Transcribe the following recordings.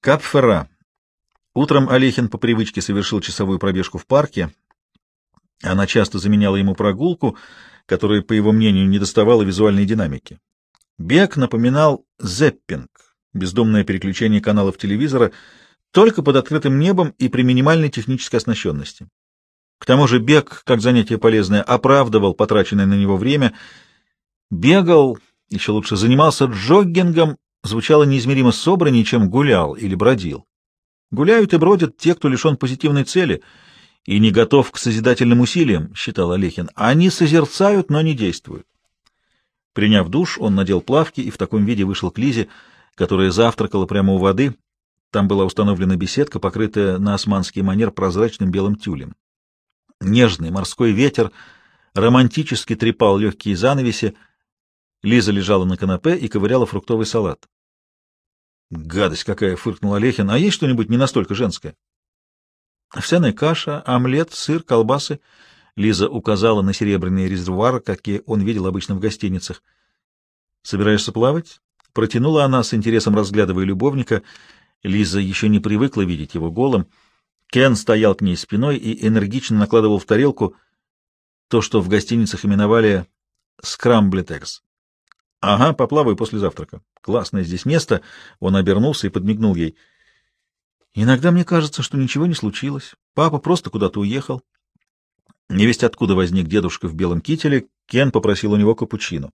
Капфера. Утром Олехин по привычке совершил часовую пробежку в парке. Она часто заменяла ему прогулку, которая, по его мнению, не доставала визуальной динамики. Бег напоминал зеппинг, бездумное переключение каналов телевизора, только под открытым небом и при минимальной технической оснащенности. К тому же бег, как занятие полезное, оправдывал потраченное на него время. Бегал, еще лучше занимался джоггингом, звучало неизмеримо собраннее, чем гулял или бродил. Гуляют и бродят те, кто лишен позитивной цели и не готов к созидательным усилиям, считал Олехин. Они созерцают, но не действуют. Приняв душ, он надел плавки и в таком виде вышел к Лизе, которая завтракала прямо у воды. Там была установлена беседка, покрытая на османский манер прозрачным белым тюлем. Нежный морской ветер романтически трепал легкие занавеси. Лиза лежала на канапе и ковыряла фруктовый салат. «Гадость какая!» — фыркнул Олехин. «А есть что-нибудь не настолько женское?» «Овсяная каша, омлет, сыр, колбасы». Лиза указала на серебряные резервуары, какие он видел обычно в гостиницах. «Собираешься плавать?» Протянула она с интересом, разглядывая любовника. Лиза еще не привыкла видеть его голым. Кен стоял к ней спиной и энергично накладывал в тарелку то, что в гостиницах именовали скрамблетекс. — Ага, поплаваю после завтрака. Классное здесь место. Он обернулся и подмигнул ей. — Иногда мне кажется, что ничего не случилось. Папа просто куда-то уехал. Невесть откуда возник дедушка в белом кителе, Кен попросил у него капучино.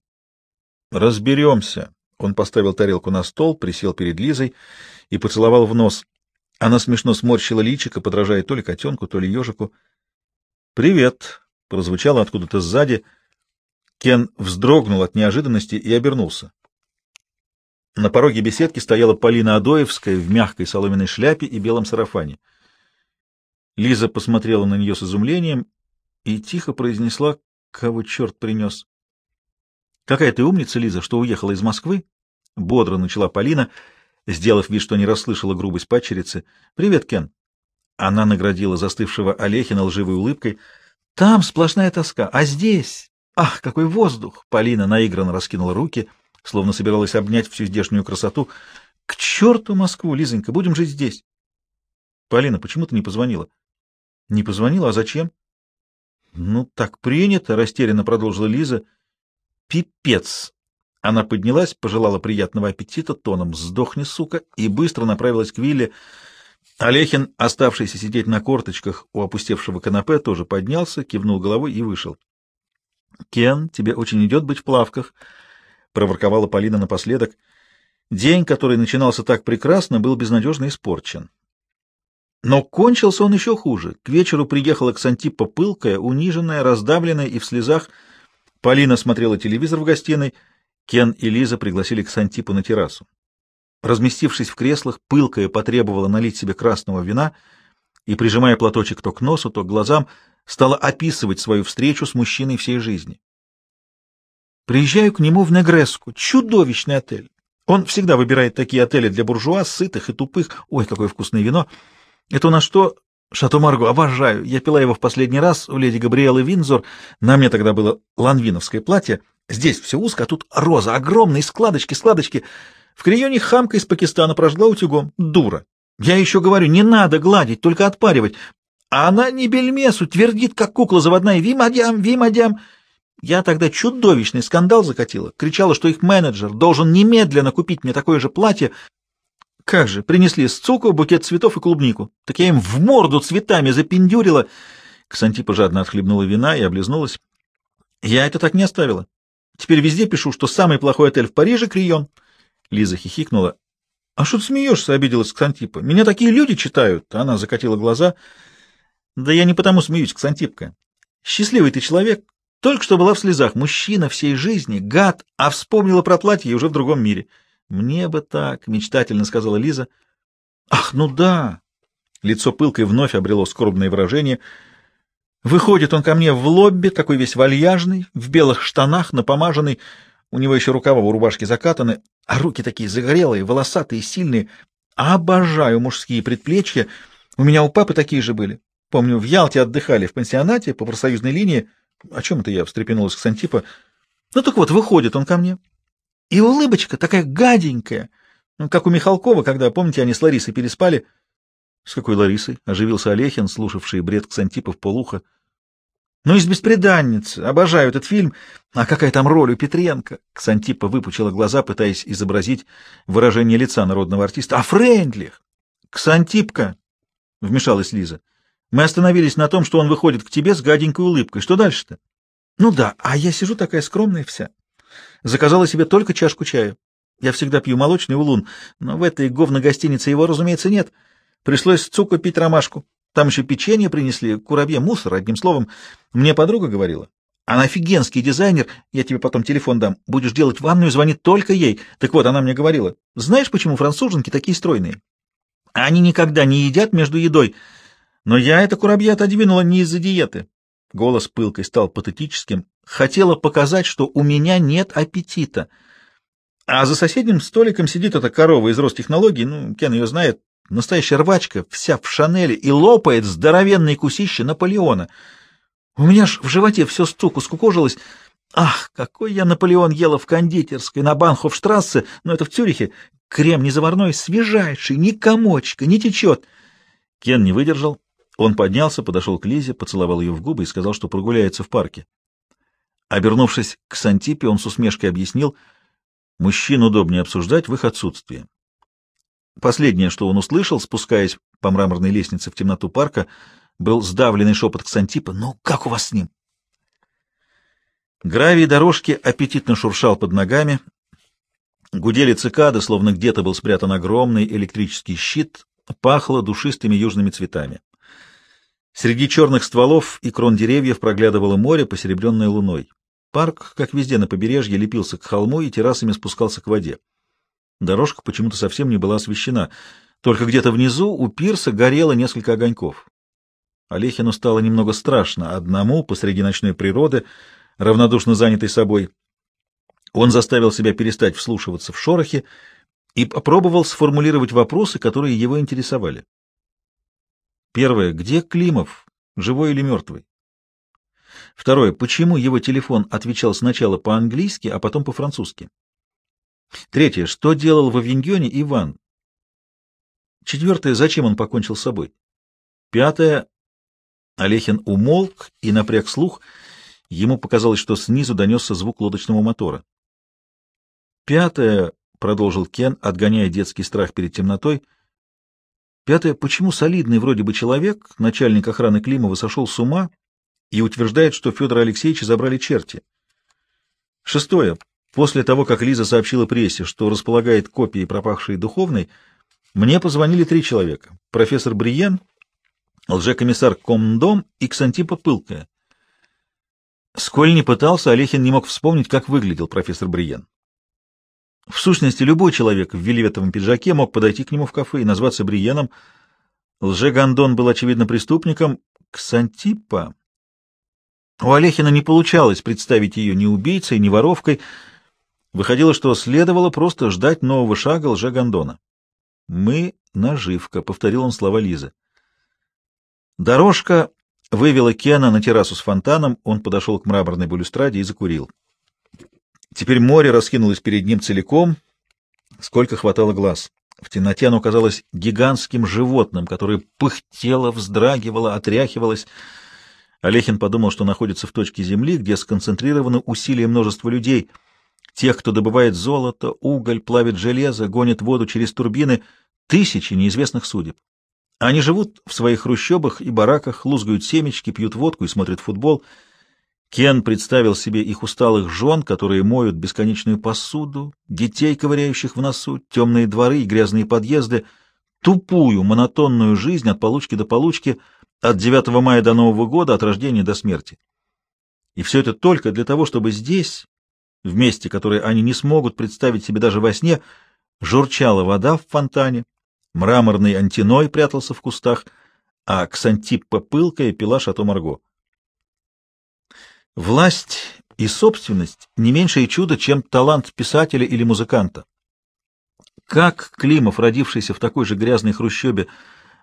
— Разберемся. Он поставил тарелку на стол, присел перед Лизой и поцеловал в нос. Она смешно сморщила личико, подражая то ли котенку, то ли ежику. «Привет!» — прозвучало откуда-то сзади. Кен вздрогнул от неожиданности и обернулся. На пороге беседки стояла Полина Адоевская в мягкой соломенной шляпе и белом сарафане. Лиза посмотрела на нее с изумлением и тихо произнесла, кого черт принес. — Какая ты умница, Лиза, что уехала из Москвы? — бодро начала Полина — сделав вид, что не расслышала грубость падчерицы. «Привет, Кен!» Она наградила застывшего Олехина лживой улыбкой. «Там сплошная тоска, а здесь... Ах, какой воздух!» Полина наигранно раскинула руки, словно собиралась обнять всю здешнюю красоту. «К черту Москву, Лизонька, будем жить здесь!» «Полина, почему ты не позвонила?» «Не позвонила? А зачем?» «Ну, так принято», — растерянно продолжила Лиза. «Пипец! Она поднялась, пожелала приятного аппетита тоном «Сдохни, сука!» и быстро направилась к Вилле. Олехин, оставшийся сидеть на корточках у опустевшего канапе, тоже поднялся, кивнул головой и вышел. «Кен, тебе очень идет быть в плавках», — проворковала Полина напоследок. День, который начинался так прекрасно, был безнадежно испорчен. Но кончился он еще хуже. К вечеру приехала Ксантипа пылкая, униженная, раздавленная и в слезах. Полина смотрела телевизор в гостиной — Кен и Лиза пригласили к Сантипу на террасу. Разместившись в креслах, пылкая потребовала налить себе красного вина и, прижимая платочек то к носу, то к глазам, стала описывать свою встречу с мужчиной всей жизни. Приезжаю к нему в Негреску. Чудовищный отель. Он всегда выбирает такие отели для буржуа, сытых и тупых. Ой, какое вкусное вино. Это у нас что? Шато Марго, обожаю. Я пила его в последний раз у леди Габриэлы Винзор. На мне тогда было ланвиновское платье. Здесь все узко, а тут роза, огромные складочки, складочки. В крионе хамка из Пакистана прожгла утюгом. Дура. Я еще говорю, не надо гладить, только отпаривать. А она не бельмесу, твердит, как кукла заводная, «Вимадям, Вимадям». Я тогда чудовищный скандал закатила, кричала, что их менеджер должен немедленно купить мне такое же платье. Как же, принесли сцуку, букет цветов и клубнику. Так я им в морду цветами запиндюрила. Ксантипа жадно отхлебнула вина и облизнулась. Я это так не оставила. Теперь везде пишу, что самый плохой отель в Париже — Крион. Лиза хихикнула. — А что ты смеешься? — обиделась Ксантипа. — Меня такие люди читают. Она закатила глаза. — Да я не потому смеюсь, Ксантипка. Счастливый ты человек. Только что была в слезах. Мужчина всей жизни, гад, а вспомнила про платье уже в другом мире. — Мне бы так, — мечтательно сказала Лиза. — Ах, ну да! Лицо пылкой вновь обрело скорбное выражение — Выходит он ко мне в лобби, такой весь вальяжный, в белых штанах, напомаженный, у него еще рукава у рубашки закатаны, а руки такие загорелые, волосатые, сильные. Обожаю мужские предплечья. У меня у папы такие же были. Помню, в Ялте отдыхали в пансионате по профсоюзной линии. О чем это я встрепенулась к Сантипа? Ну так вот, выходит он ко мне. И улыбочка такая гаденькая. Ну, как у Михалкова, когда, помните, они с Ларисой переспали. — С какой Ларисой? — оживился Олехин, слушавший бред Ксантипов полуха. — Ну, из «Беспреданницы». Обожаю этот фильм. А какая там роль у Петренко? Ксантипа выпучила глаза, пытаясь изобразить выражение лица народного артиста. — А Фрейндлих? — Ксантипка, — вмешалась Лиза. — Мы остановились на том, что он выходит к тебе с гаденькой улыбкой. Что дальше-то? — Ну да, а я сижу такая скромная вся. Заказала себе только чашку чая. Я всегда пью молочный улун, но в этой говно-гостинице его, разумеется, нет. Пришлось цука пить ромашку. Там еще печенье принесли, курабье, мусор, одним словом. Мне подруга говорила. Она офигенский дизайнер, я тебе потом телефон дам. Будешь делать ванную, звони только ей. Так вот, она мне говорила, знаешь, почему француженки такие стройные? Они никогда не едят между едой. Но я это курабье отодвинула не из-за диеты. Голос пылкой стал патетическим. Хотела показать, что у меня нет аппетита. А за соседним столиком сидит эта корова из Ростехнологий, ну, Кен ее знает, настоящая рвачка, вся в шанели, и лопает здоровенные кусище Наполеона. У меня ж в животе все стуку скукожилось. Ах, какой я Наполеон ела в кондитерской на Банхофштрассе, но это в Цюрихе. Крем не заварной, свежайший, ни комочка, не течет. Кен не выдержал. Он поднялся, подошел к Лизе, поцеловал ее в губы и сказал, что прогуляется в парке. Обернувшись к Сантипе, он с усмешкой объяснил — Мужчин удобнее обсуждать в их отсутствии. Последнее, что он услышал, спускаясь по мраморной лестнице в темноту парка, был сдавленный шепот Ксантипа. «Ну, как у вас с ним?» Гравий дорожки аппетитно шуршал под ногами. Гудели цикады, словно где-то был спрятан огромный электрический щит, пахло душистыми южными цветами. Среди черных стволов и крон деревьев проглядывало море, посеребренное луной. Парк, как везде на побережье, лепился к холму и террасами спускался к воде. Дорожка почему-то совсем не была освещена. Только где-то внизу у пирса горело несколько огоньков. Олехину стало немного страшно одному посреди ночной природы, равнодушно занятой собой. Он заставил себя перестать вслушиваться в шорохи и попробовал сформулировать вопросы, которые его интересовали. Первое. Где Климов? Живой или мертвый? Второе. Почему его телефон отвечал сначала по-английски, а потом по-французски? Третье. Что делал в Авиньоне Иван? Четвертое. Зачем он покончил с собой? Пятое. Олехин умолк и напряг слух. Ему показалось, что снизу донесся звук лодочного мотора. Пятое, — продолжил Кен, отгоняя детский страх перед темнотой. Пятое, почему солидный вроде бы человек, начальник охраны Климова, сошел с ума и утверждает, что Федора Алексеевича забрали черти. Шестое. После того, как Лиза сообщила прессе, что располагает копией пропавшей духовной, мне позвонили три человека. Профессор Бриен, лжекомиссар Комдом и Ксантипа Пылкая. Сколь не пытался, Олехин не мог вспомнить, как выглядел профессор Бриен. В сущности, любой человек в вельветовом пиджаке мог подойти к нему в кафе и назваться Бриеном. Лжегандон был, очевидно, преступником. Ксантипа... У Олехина не получалось представить ее ни убийцей, ни воровкой. Выходило, что следовало просто ждать нового шага лже-гондона. «Мы — наживка», — повторил он слова Лизы. Дорожка вывела Кена на террасу с фонтаном, он подошел к мраморной балюстраде и закурил. Теперь море раскинулось перед ним целиком, сколько хватало глаз. В темноте оно казалось гигантским животным, которое пыхтело, вздрагивало, отряхивалось — Олехин подумал, что находится в точке Земли, где сконцентрированы усилия множества людей, тех, кто добывает золото, уголь, плавит железо, гонит воду через турбины, тысячи неизвестных судеб. Они живут в своих хрущобах и бараках, лузгают семечки, пьют водку и смотрят футбол. Кен представил себе их усталых жен, которые моют бесконечную посуду, детей, ковыряющих в носу, темные дворы и грязные подъезды, тупую, монотонную жизнь от получки до получки — от 9 мая до Нового года, от рождения до смерти. И все это только для того, чтобы здесь, в месте, которое они не смогут представить себе даже во сне, журчала вода в фонтане, мраморный антиной прятался в кустах, а Ксантиппа пылкая пила шато Марго. Власть и собственность — не меньшее чудо, чем талант писателя или музыканта. Как Климов, родившийся в такой же грязной хрущебе,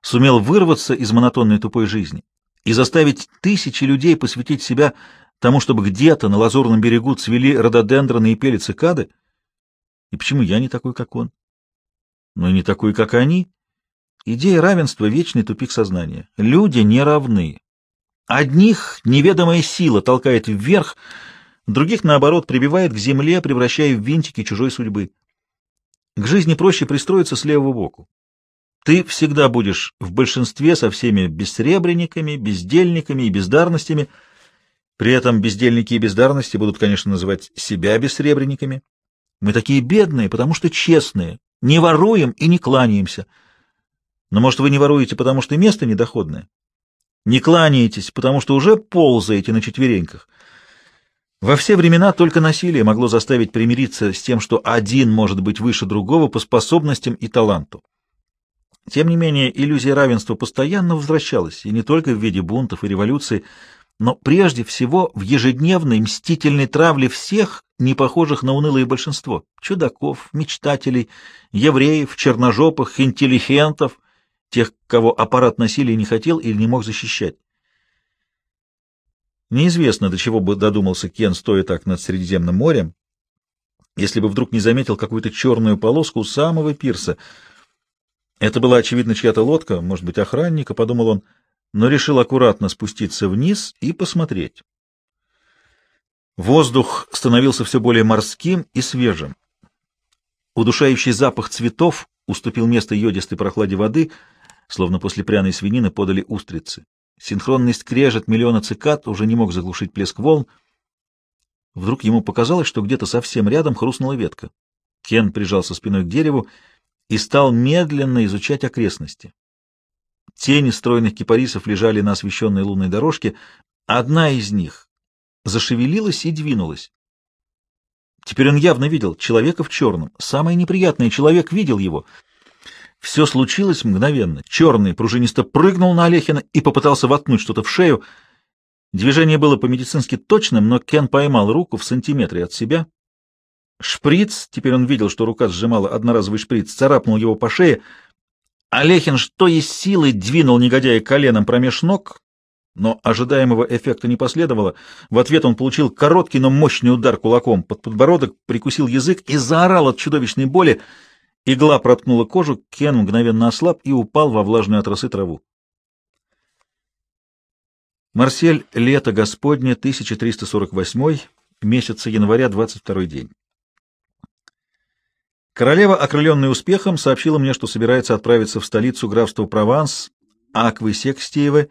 сумел вырваться из монотонной тупой жизни и заставить тысячи людей посвятить себя тому, чтобы где-то на лазурном берегу цвели рододендроны и пели цикады? И почему я не такой, как он? но не такой, как они. Идея равенства — вечный тупик сознания. Люди не равны. Одних неведомая сила толкает вверх, других, наоборот, прибивает к земле, превращая в винтики чужой судьбы. К жизни проще пристроиться с левого боку. Ты всегда будешь в большинстве со всеми бессребренниками, бездельниками и бездарностями. При этом бездельники и бездарности будут, конечно, называть себя бессребренниками. Мы такие бедные, потому что честные, не воруем и не кланяемся. Но, может, вы не воруете, потому что место недоходное? Не кланяетесь, потому что уже ползаете на четвереньках. Во все времена только насилие могло заставить примириться с тем, что один может быть выше другого по способностям и таланту. Тем не менее, иллюзия равенства постоянно возвращалась, и не только в виде бунтов и революций, но прежде всего в ежедневной мстительной травле всех, не похожих на унылое большинство — чудаков, мечтателей, евреев, черножопых, интеллигентов, тех, кого аппарат насилия не хотел или не мог защищать. Неизвестно, до чего бы додумался Кен, стоя так над Средиземным морем, если бы вдруг не заметил какую-то черную полоску у самого пирса. Это была, очевидно, чья-то лодка, может быть, охранника, подумал он, но решил аккуратно спуститься вниз и посмотреть. Воздух становился все более морским и свежим. Удушающий запах цветов уступил место йодистой прохладе воды — словно после пряной свинины подали устрицы. Синхронный скрежет миллиона цикад уже не мог заглушить плеск волн. Вдруг ему показалось, что где-то совсем рядом хрустнула ветка. Кен прижался спиной к дереву и стал медленно изучать окрестности. Тени стройных кипарисов лежали на освещенной лунной дорожке. Одна из них зашевелилась и двинулась. Теперь он явно видел человека в черном. Самое неприятное — человек видел его — все случилось мгновенно. Черный пружинисто прыгнул на Олехина и попытался воткнуть что-то в шею. Движение было по-медицински точным, но Кен поймал руку в сантиметре от себя. Шприц, теперь он видел, что рука сжимала одноразовый шприц, царапнул его по шее. Олехин что есть силы двинул негодяя коленом промеж ног, но ожидаемого эффекта не последовало. В ответ он получил короткий, но мощный удар кулаком под подбородок, прикусил язык и заорал от чудовищной боли. Игла проткнула кожу, Кен мгновенно ослаб и упал во влажную от росы траву. Марсель, лето Господне, 1348, месяца января, 22 день. Королева, окрыленная успехом, сообщила мне, что собирается отправиться в столицу графства Прованс, Аквы Секстиевы,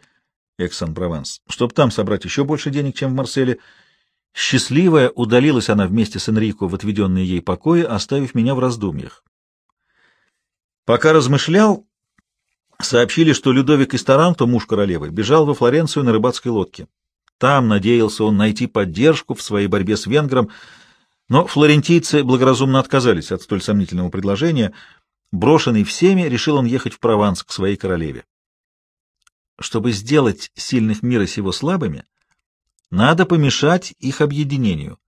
Эксан-Прованс, чтобы там собрать еще больше денег, чем в Марселе. Счастливая удалилась она вместе с Энрико в отведенные ей покои, оставив меня в раздумьях. Пока размышлял, сообщили, что Людовик из Таранто, муж королевы, бежал во Флоренцию на рыбацкой лодке. Там надеялся он найти поддержку в своей борьбе с венгром, но флорентийцы благоразумно отказались от столь сомнительного предложения. Брошенный всеми, решил он ехать в Прованс к своей королеве. Чтобы сделать сильных мира сего слабыми, надо помешать их объединению.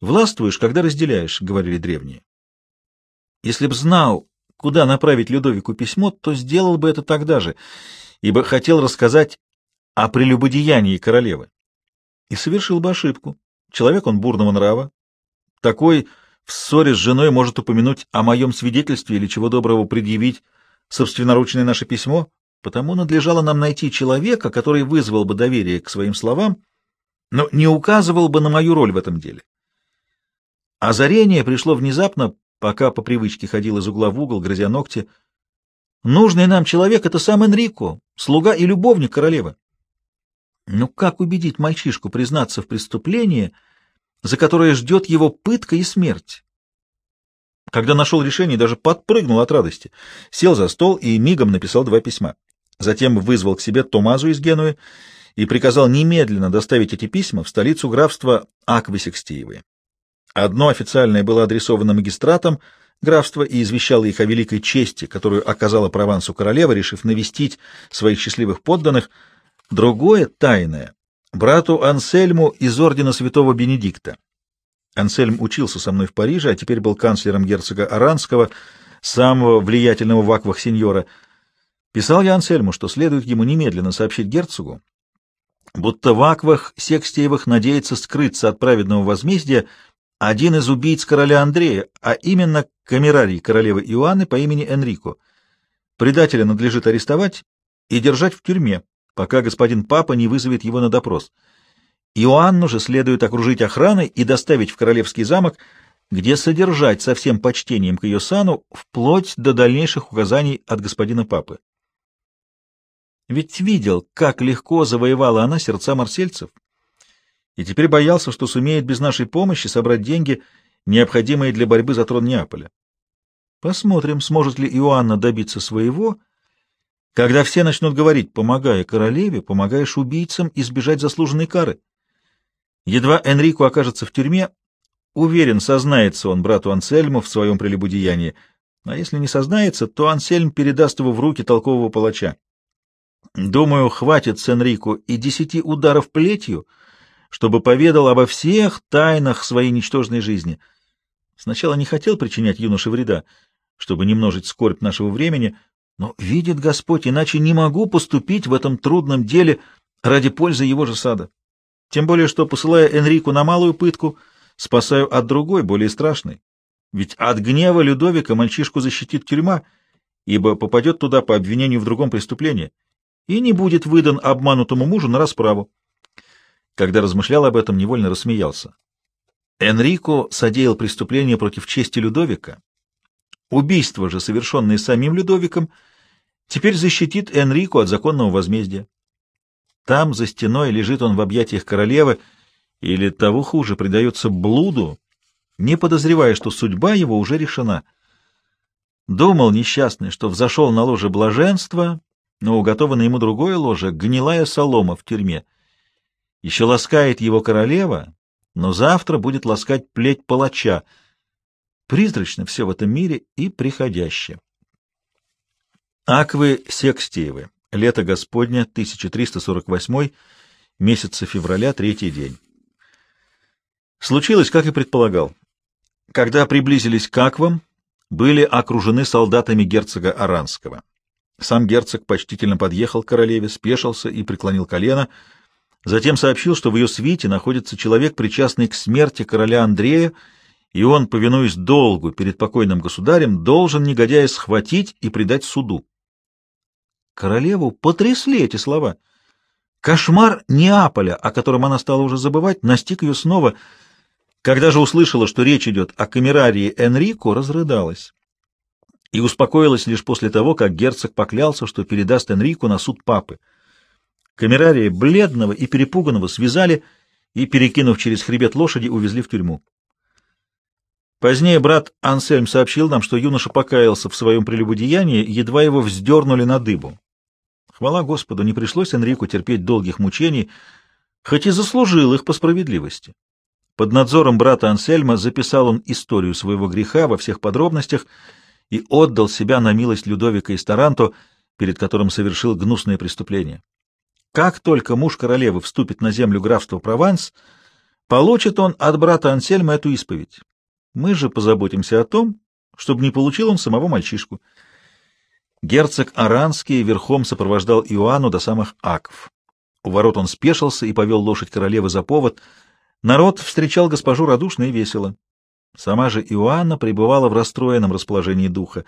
«Властвуешь, когда разделяешь», — говорили древние. Если б знал, куда направить Людовику письмо, то сделал бы это тогда же, ибо хотел рассказать о прелюбодеянии королевы. И совершил бы ошибку. Человек он бурного нрава. Такой в ссоре с женой может упомянуть о моем свидетельстве или чего доброго предъявить собственноручное наше письмо, потому надлежало нам найти человека, который вызвал бы доверие к своим словам, но не указывал бы на мою роль в этом деле. Озарение пришло внезапно пока по привычке ходил из угла в угол, грызя ногти. Нужный нам человек — это сам Энрико, слуга и любовник королевы. Ну как убедить мальчишку признаться в преступлении, за которое ждет его пытка и смерть? Когда нашел решение, даже подпрыгнул от радости. Сел за стол и мигом написал два письма. Затем вызвал к себе Томазу из Генуи и приказал немедленно доставить эти письма в столицу графства Аквасекстиевые. Одно официальное было адресовано магистратам графства и извещало их о великой чести, которую оказала Провансу королева, решив навестить своих счастливых подданных. Другое, тайное, брату Ансельму из ордена святого Бенедикта. Ансельм учился со мной в Париже, а теперь был канцлером герцога Аранского, самого влиятельного в аквах сеньора. Писал я Ансельму, что следует ему немедленно сообщить герцогу, будто в аквах Секстеевых надеется скрыться от праведного возмездия один из убийц короля Андрея, а именно камерарий королевы Иоанны по имени Энрико. Предателя надлежит арестовать и держать в тюрьме, пока господин папа не вызовет его на допрос. Иоанну же следует окружить охраной и доставить в королевский замок, где содержать со всем почтением к ее сану, вплоть до дальнейших указаний от господина папы. Ведь видел, как легко завоевала она сердца марсельцев, и теперь боялся, что сумеет без нашей помощи собрать деньги, необходимые для борьбы за трон Неаполя. Посмотрим, сможет ли Иоанна добиться своего, когда все начнут говорить, помогая королеве, помогаешь убийцам избежать заслуженной кары. Едва Энрико окажется в тюрьме, уверен, сознается он брату Ансельму в своем прелюбодеянии, а если не сознается, то Ансельм передаст его в руки толкового палача. Думаю, хватит с Энрико и десяти ударов плетью, чтобы поведал обо всех тайнах своей ничтожной жизни. Сначала не хотел причинять юноше вреда, чтобы не множить скорбь нашего времени, но видит Господь, иначе не могу поступить в этом трудном деле ради пользы его же сада. Тем более, что, посылая Энрику на малую пытку, спасаю от другой, более страшной. Ведь от гнева Людовика мальчишку защитит тюрьма, ибо попадет туда по обвинению в другом преступлении и не будет выдан обманутому мужу на расправу. Когда размышлял об этом, невольно рассмеялся. Энрико содеял преступление против чести Людовика. Убийство же, совершенное самим Людовиком, теперь защитит Энрико от законного возмездия. Там, за стеной, лежит он в объятиях королевы, или того хуже, предается блуду, не подозревая, что судьба его уже решена. Думал несчастный, что взошел на ложе блаженства, но уготовано ему другое ложе — гнилая солома в тюрьме. Еще ласкает его королева, но завтра будет ласкать плеть палача. Призрачно все в этом мире и приходящее. Аквы Секстиевы. Лето Господня, 1348, месяца февраля, третий день. Случилось, как и предполагал. Когда приблизились к Аквам, были окружены солдатами герцога Аранского. Сам герцог почтительно подъехал к королеве, спешился и преклонил колено — Затем сообщил, что в ее свите находится человек, причастный к смерти короля Андрея, и он, повинуясь долгу перед покойным государем, должен негодяя схватить и предать суду. Королеву потрясли эти слова. Кошмар Неаполя, о котором она стала уже забывать, настиг ее снова. Когда же услышала, что речь идет о камерарии Энрико, разрыдалась. И успокоилась лишь после того, как герцог поклялся, что передаст Энрико на суд папы. Камерария бледного и перепуганного связали и, перекинув через хребет лошади, увезли в тюрьму. Позднее брат Ансельм сообщил нам, что юноша покаялся в своем прелюбодеянии, едва его вздернули на дыбу. Хвала Господу, не пришлось Энрику терпеть долгих мучений, хоть и заслужил их по справедливости. Под надзором брата Ансельма записал он историю своего греха во всех подробностях и отдал себя на милость Людовика и Старанто, перед которым совершил гнусное преступление. Как только муж королевы вступит на землю графства Прованс, получит он от брата Ансельма эту исповедь. Мы же позаботимся о том, чтобы не получил он самого мальчишку. Герцог Аранский верхом сопровождал Иоанну до самых Аков. У ворот он спешился и повел лошадь королевы за повод. Народ встречал госпожу радушно и весело. Сама же Иоанна пребывала в расстроенном расположении духа.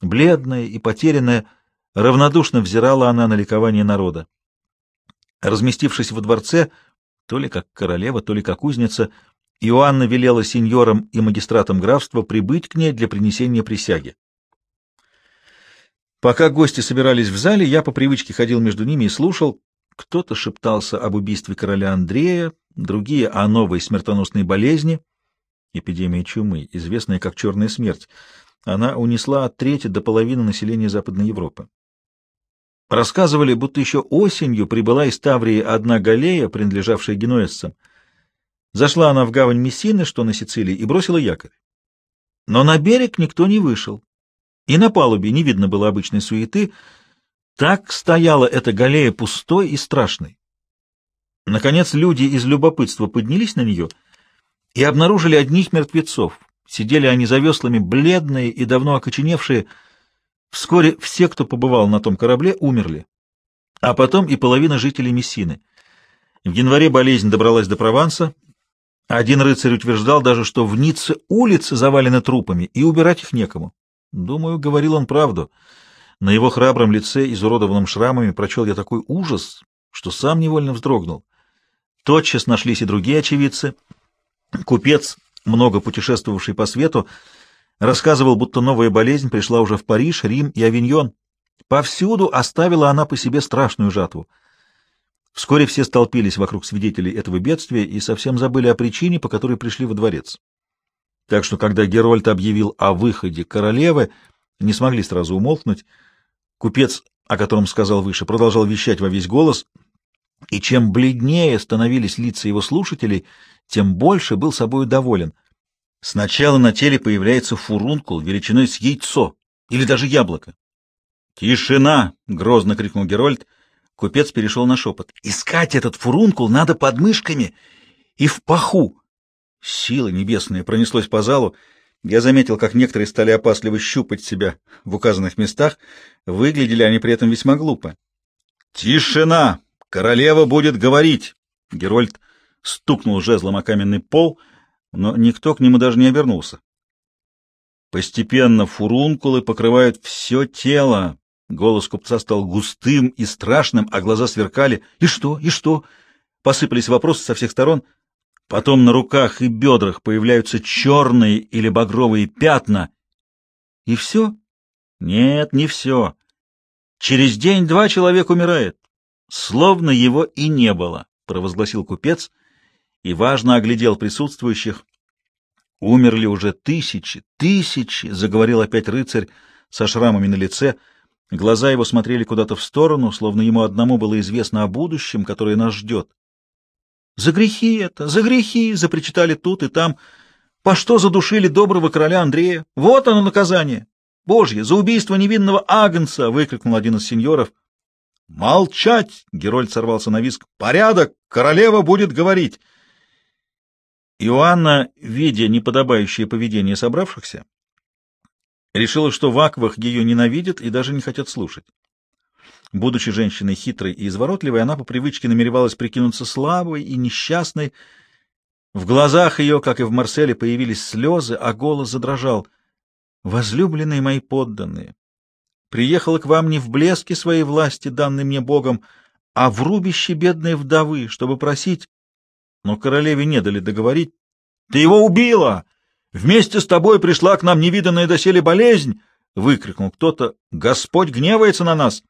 Бледная и потерянная, равнодушно взирала она на ликование народа. Разместившись во дворце, то ли как королева, то ли как узница, Иоанна велела сеньорам и магистратам графства прибыть к ней для принесения присяги. Пока гости собирались в зале, я по привычке ходил между ними и слушал. Кто-то шептался об убийстве короля Андрея, другие — о новой смертоносной болезни, эпидемии чумы, известная как «черная смерть». Она унесла от трети до половины населения Западной Европы. Рассказывали, будто еще осенью прибыла из Таврии одна галея, принадлежавшая генуэзцам. Зашла она в гавань Мессины, что на Сицилии, и бросила якорь. Но на берег никто не вышел, и на палубе не видно было обычной суеты. Так стояла эта галея пустой и страшной. Наконец люди из любопытства поднялись на нее и обнаружили одних мертвецов. Сидели они за веслами, бледные и давно окоченевшие, Вскоре все, кто побывал на том корабле, умерли, а потом и половина жителей Мессины. В январе болезнь добралась до Прованса, Один рыцарь утверждал даже, что в Ницце улицы завалены трупами, и убирать их некому. Думаю, говорил он правду. На его храбром лице, изуродованном шрамами, прочел я такой ужас, что сам невольно вздрогнул. Тотчас нашлись и другие очевидцы. Купец, много путешествовавший по свету, рассказывал, будто новая болезнь пришла уже в Париж, Рим и Авиньон. Повсюду оставила она по себе страшную жатву. Вскоре все столпились вокруг свидетелей этого бедствия и совсем забыли о причине, по которой пришли во дворец. Так что, когда Герольд объявил о выходе королевы, не смогли сразу умолкнуть. Купец, о котором сказал выше, продолжал вещать во весь голос, и чем бледнее становились лица его слушателей, тем больше был собою доволен. Сначала на теле появляется фурункул величиной с яйцо или даже яблоко. «Тишина!» — грозно крикнул Герольд — Купец перешел на шепот. «Искать этот фурункул надо под мышками и в паху!» Сила небесная пронеслось по залу. Я заметил, как некоторые стали опасливо щупать себя в указанных местах. Выглядели они при этом весьма глупо. «Тишина! Королева будет говорить!» Герольд стукнул жезлом о каменный пол, но никто к нему даже не обернулся. Постепенно фурункулы покрывают все тело, Голос купца стал густым и страшным, а глаза сверкали. «И что? И что?» Посыпались вопросы со всех сторон. Потом на руках и бедрах появляются черные или багровые пятна. И все? Нет, не все. Через день-два человек умирает. Словно его и не было, провозгласил купец и важно оглядел присутствующих. Умерли уже тысячи, тысячи, заговорил опять рыцарь со шрамами на лице — Глаза его смотрели куда-то в сторону, словно ему одному было известно о будущем, которое нас ждет. «За грехи это! За грехи!» — запричитали тут и там. «По что задушили доброго короля Андрея? Вот оно наказание! Божье! За убийство невинного Агнца!» — выкрикнул один из сеньоров. «Молчать!» — Герольд сорвался на виск. «Порядок! Королева будет говорить!» Иоанна, видя неподобающее поведение собравшихся, Решила, что в аквах ее ненавидят и даже не хотят слушать. Будучи женщиной хитрой и изворотливой, она по привычке намеревалась прикинуться слабой и несчастной. В глазах ее, как и в Марселе, появились слезы, а голос задрожал. «Возлюбленные мои подданные, приехала к вам не в блеске своей власти, данной мне Богом, а в рубище бедной вдовы, чтобы просить...» Но королеве не дали договорить. «Ты его убила!» Вместе с тобой пришла к нам невиданная доселе болезнь!» — выкрикнул кто-то. «Господь гневается на нас!»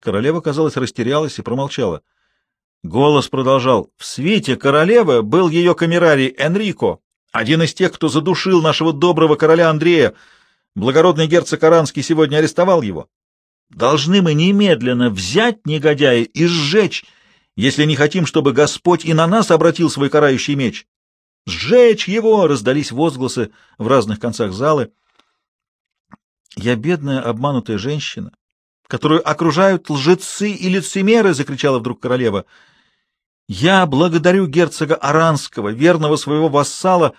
Королева, казалось, растерялась и промолчала. Голос продолжал. «В свете королевы был ее камерарий Энрико, один из тех, кто задушил нашего доброго короля Андрея. Благородный герцог Аранский сегодня арестовал его. Должны мы немедленно взять негодяя и сжечь, если не хотим, чтобы Господь и на нас обратил свой карающий меч. «Сжечь его!» — раздались возгласы в разных концах залы. «Я бедная обманутая женщина, которую окружают лжецы и лицемеры!» — закричала вдруг королева. «Я благодарю герцога Аранского, верного своего вассала,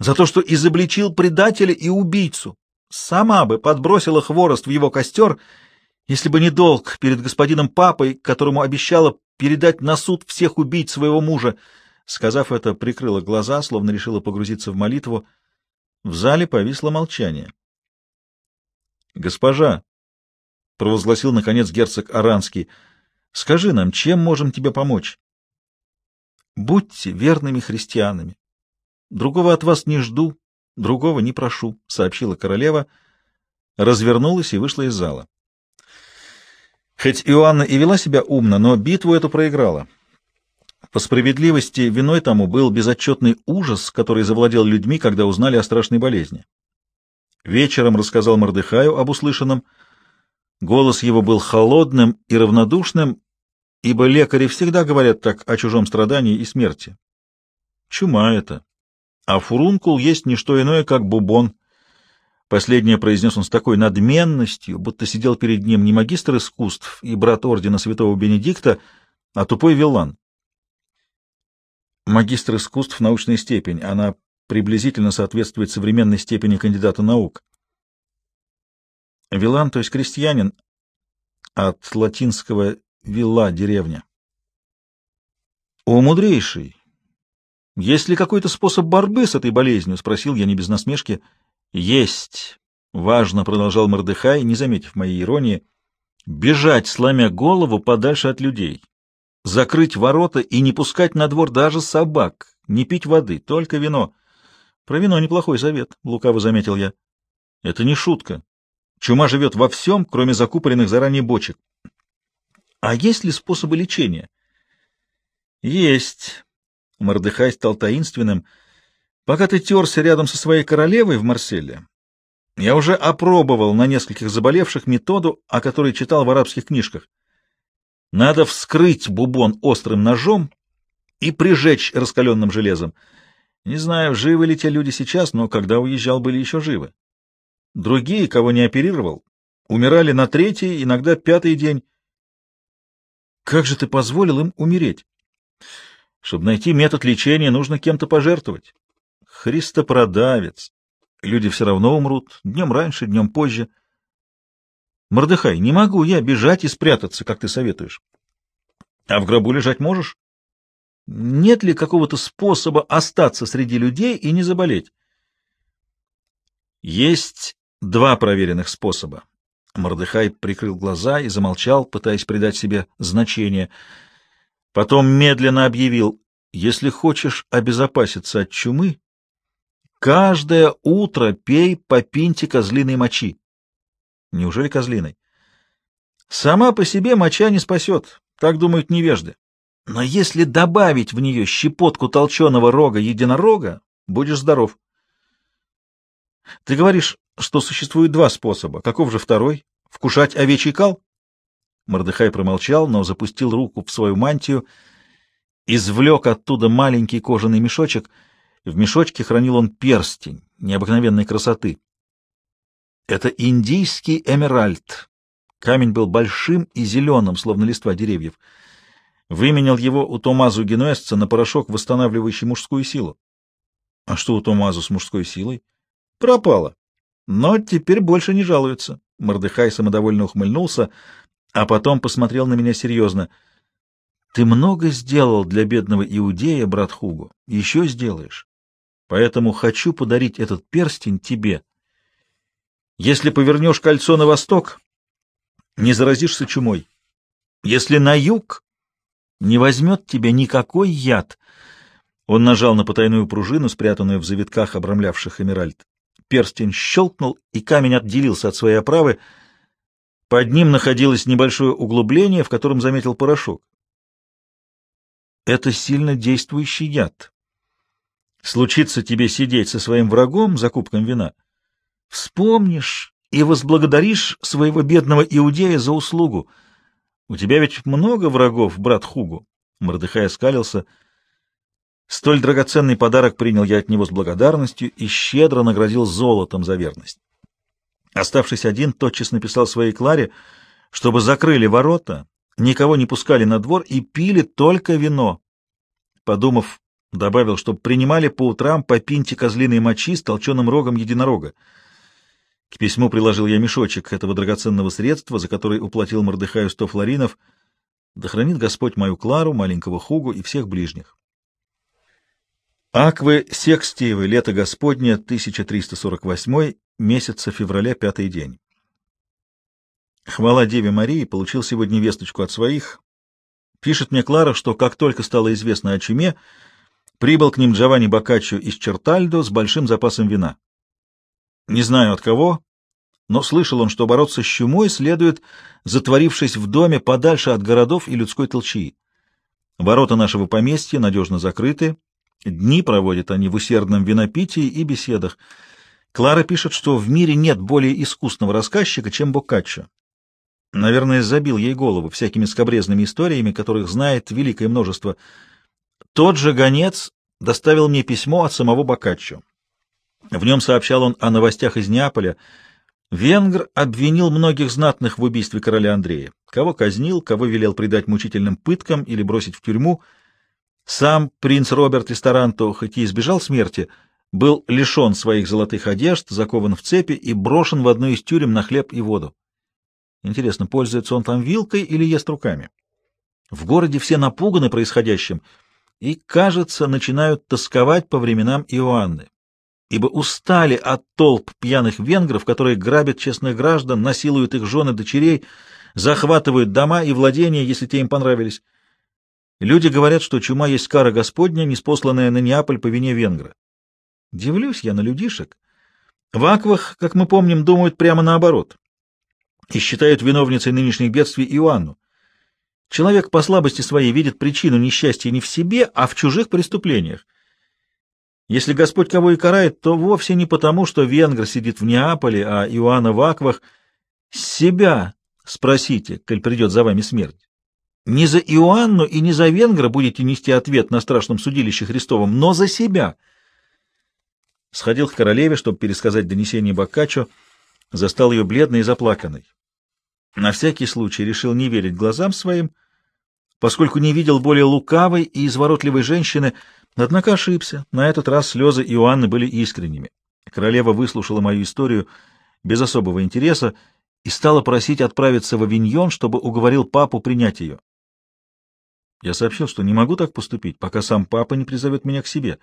за то, что изобличил предателя и убийцу. Сама бы подбросила хворост в его костер, если бы не долг перед господином папой, которому обещала передать на суд всех убийц своего мужа. Сказав это, прикрыла глаза, словно решила погрузиться в молитву. В зале повисло молчание. «Госпожа», — провозгласил, наконец, герцог Аранский, — «скажи нам, чем можем тебе помочь?» «Будьте верными христианами. Другого от вас не жду, другого не прошу», — сообщила королева, развернулась и вышла из зала. Хоть Иоанна и вела себя умно, но битву эту проиграла. По справедливости, виной тому был безотчетный ужас, который завладел людьми, когда узнали о страшной болезни. Вечером рассказал Мордыхаю об услышанном. Голос его был холодным и равнодушным, ибо лекари всегда говорят так о чужом страдании и смерти. Чума это. А фурункул есть не что иное, как бубон. Последнее произнес он с такой надменностью, будто сидел перед ним не магистр искусств и брат ордена святого Бенедикта, а тупой виллан. Магистр искусств — научная степень. Она приблизительно соответствует современной степени кандидата наук. Вилан, то есть крестьянин, от латинского «вилла» — деревня. О, мудрейший! Есть ли какой-то способ борьбы с этой болезнью? — спросил я не без насмешки. — Есть. Важно, — продолжал Мордыхай, не заметив моей иронии. — Бежать, сломя голову, подальше от людей. Закрыть ворота и не пускать на двор даже собак. Не пить воды, только вино. — Про вино неплохой совет, — лукаво заметил я. — Это не шутка. Чума живет во всем, кроме закупоренных заранее бочек. — А есть ли способы лечения? — Есть. Мордыхай стал таинственным. Пока ты терся рядом со своей королевой в Марселе, я уже опробовал на нескольких заболевших методу, о которой читал в арабских книжках. Надо вскрыть бубон острым ножом и прижечь раскаленным железом. Не знаю, живы ли те люди сейчас, но когда уезжал, были еще живы. Другие, кого не оперировал, умирали на третий, иногда пятый день. Как же ты позволил им умереть? Чтобы найти метод лечения, нужно кем-то пожертвовать. Христопродавец. Люди все равно умрут, днем раньше, днем позже. Мордыхай, не могу я бежать и спрятаться, как ты советуешь. А в гробу лежать можешь? Нет ли какого-то способа остаться среди людей и не заболеть? Есть два проверенных способа. Мордыхай прикрыл глаза и замолчал, пытаясь придать себе значение — Потом медленно объявил, если хочешь обезопаситься от чумы, каждое утро пей по пинте козлиной мочи. Неужели козлиной? Сама по себе моча не спасет, так думают невежды. Но если добавить в нее щепотку толченого рога единорога, будешь здоров. Ты говоришь, что существует два способа. Каков же второй? Вкушать овечий кал? Мордыхай промолчал, но запустил руку в свою мантию, извлек оттуда маленький кожаный мешочек. В мешочке хранил он перстень необыкновенной красоты. Это индийский эмеральд. Камень был большим и зеленым, словно листва деревьев. Выменял его у Томазу Генуэзца на порошок, восстанавливающий мужскую силу. А что у Томазу с мужской силой? Пропало. Но теперь больше не жалуется. Мордыхай самодовольно ухмыльнулся — а потом посмотрел на меня серьезно. «Ты много сделал для бедного иудея, брат Хуго, еще сделаешь. Поэтому хочу подарить этот перстень тебе. Если повернешь кольцо на восток, не заразишься чумой. Если на юг, не возьмет тебя никакой яд». Он нажал на потайную пружину, спрятанную в завитках, обрамлявших эмеральд. Перстень щелкнул, и камень отделился от своей оправы — под ним находилось небольшое углубление, в котором заметил порошок. Это сильно действующий яд. Случится тебе сидеть со своим врагом за кубком вина, вспомнишь и возблагодаришь своего бедного иудея за услугу. У тебя ведь много врагов, брат Хугу. Мордыхай оскалился. Столь драгоценный подарок принял я от него с благодарностью и щедро наградил золотом за верность. Оставшись один, тотчас написал своей Кларе, чтобы закрыли ворота, никого не пускали на двор и пили только вино. Подумав, добавил, чтобы принимали по утрам по пинте козлиной мочи с толченым рогом единорога. К письму приложил я мешочек этого драгоценного средства, за который уплатил Мордыхаю сто флоринов. Да хранит Господь мою Клару, маленького Хугу и всех ближних. Аквы Секстиевы, лето Господне, 1348 месяца февраля, пятый день. Хвала Деве Марии, получил сегодня весточку от своих. Пишет мне Клара, что как только стало известно о чуме, прибыл к ним Джованни Боккаччо из Чертальдо с большим запасом вина. Не знаю от кого, но слышал он, что бороться с чумой следует, затворившись в доме подальше от городов и людской толчии. Ворота нашего поместья надежно закрыты, дни проводят они в усердном винопитии и беседах — Клара пишет, что в мире нет более искусного рассказчика, чем Боккаччо. Наверное, забил ей голову всякими скобрезными историями, которых знает великое множество. Тот же гонец доставил мне письмо от самого Боккаччо. В нем сообщал он о новостях из Неаполя. Венгр обвинил многих знатных в убийстве короля Андрея. Кого казнил, кого велел предать мучительным пыткам или бросить в тюрьму. Сам принц Роберт Истаранто, хоть и избежал смерти, — был лишен своих золотых одежд, закован в цепи и брошен в одну из тюрем на хлеб и воду. Интересно, пользуется он там вилкой или ест руками? В городе все напуганы происходящим. И, кажется, начинают тосковать по временам Иоанны, ибо устали от толп пьяных венгров, которые грабят честных граждан, насилуют их жены, дочерей, захватывают дома и владения, если те им понравились. Люди говорят, что чума есть кара Господня, неспосланная на Неаполь по вине венгра. Дивлюсь я на людишек. В Аквах, как мы помним, думают прямо наоборот и считают виновницей нынешних бедствий Иоанну. Человек по слабости своей видит причину несчастья не в себе, а в чужих преступлениях. Если Господь кого и карает, то вовсе не потому, что венгр сидит в Неаполе, а Иоанна в Аквах. Себя спросите, коль придет за вами смерть. Не за Иоанну и не за венгра будете нести ответ на страшном судилище Христовом, но за себя. Сходил к королеве, чтобы пересказать донесение Боккаччо, застал ее бледной и заплаканной. На всякий случай решил не верить глазам своим, поскольку не видел более лукавой и изворотливой женщины, однако ошибся. На этот раз слезы Иоанны были искренними. Королева выслушала мою историю без особого интереса и стала просить отправиться в Авиньон, чтобы уговорил папу принять ее. Я сообщил, что не могу так поступить, пока сам папа не призовет меня к себе,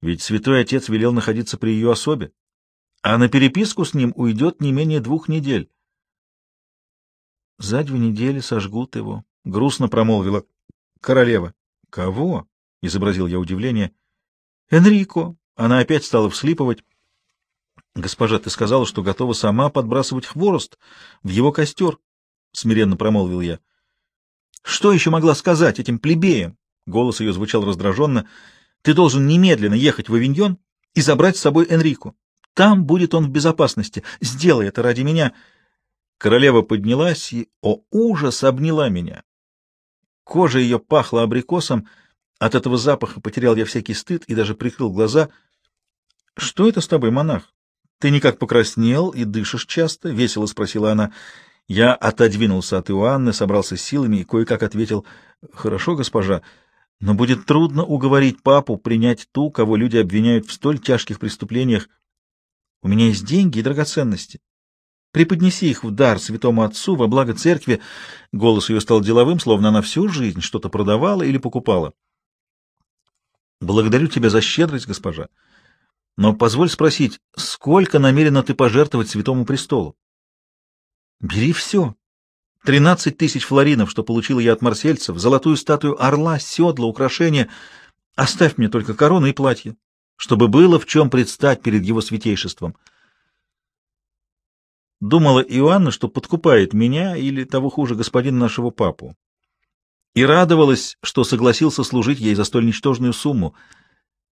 ведь святой отец велел находиться при ее особе, а на переписку с ним уйдет не менее двух недель. За две недели сожгут его, — грустно промолвила королева. — Кого? — изобразил я удивление. — Энрико. Она опять стала вслипывать. — Госпожа, ты сказала, что готова сама подбрасывать хворост в его костер, — смиренно промолвил я. — Что еще могла сказать этим плебеям? Голос ее звучал раздраженно. — Ты должен немедленно ехать в Авиньон и забрать с собой Энрико. Там будет он в безопасности. Сделай это ради меня. — Королева поднялась и, о ужас, обняла меня. Кожа ее пахла абрикосом, от этого запаха потерял я всякий стыд и даже прикрыл глаза. — Что это с тобой, монах? Ты никак покраснел и дышишь часто? — весело спросила она. Я отодвинулся от Иоанны, собрался силами и кое-как ответил. — Хорошо, госпожа, но будет трудно уговорить папу принять ту, кого люди обвиняют в столь тяжких преступлениях. У меня есть деньги и драгоценности. Преподнеси их в дар святому отцу во благо церкви. Голос ее стал деловым, словно она всю жизнь что-то продавала или покупала. Благодарю тебя за щедрость, госпожа. Но позволь спросить, сколько намерена ты пожертвовать святому престолу? Бери все. Тринадцать тысяч флоринов, что получила я от марсельцев, золотую статую орла, седла, украшения. Оставь мне только корону и платье, чтобы было в чем предстать перед его святейшеством. Думала Иоанна, что подкупает меня или, того хуже, господина нашего папу. И радовалась, что согласился служить ей за столь ничтожную сумму.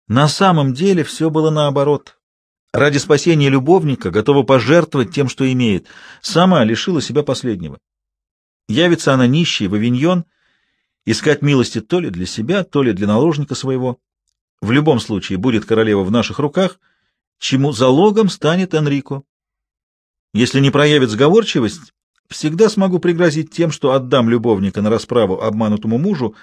На самом деле все было наоборот. Ради спасения любовника готова пожертвовать тем, что имеет. Сама лишила себя последнего. Явится она нищей в авиньон, искать милости то ли для себя, то ли для наложника своего. В любом случае будет королева в наших руках, чему залогом станет Энрико. Если не проявит сговорчивость, всегда смогу пригрозить тем, что отдам любовника на расправу обманутому мужу.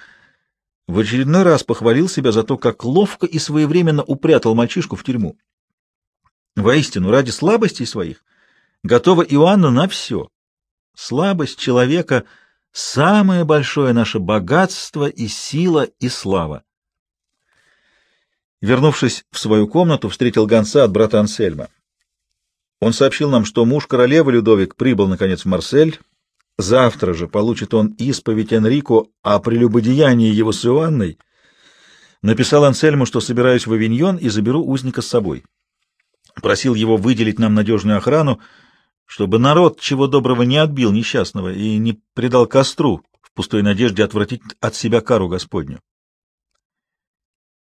В очередной раз похвалил себя за то, как ловко и своевременно упрятал мальчишку в тюрьму. Воистину, ради слабостей своих готова Иоанна на все. Слабость человека — самое большое наше богатство и сила и слава. Вернувшись в свою комнату, встретил гонца от брата Ансельма. Он сообщил нам, что муж королевы Людовик прибыл, наконец, в Марсель. Завтра же получит он исповедь Энрико о прелюбодеянии его с Иоанной. Написал Ансельму, что собираюсь в Авиньон и заберу узника с собой. Просил его выделить нам надежную охрану, чтобы народ чего доброго не отбил несчастного и не предал костру в пустой надежде отвратить от себя кару Господню.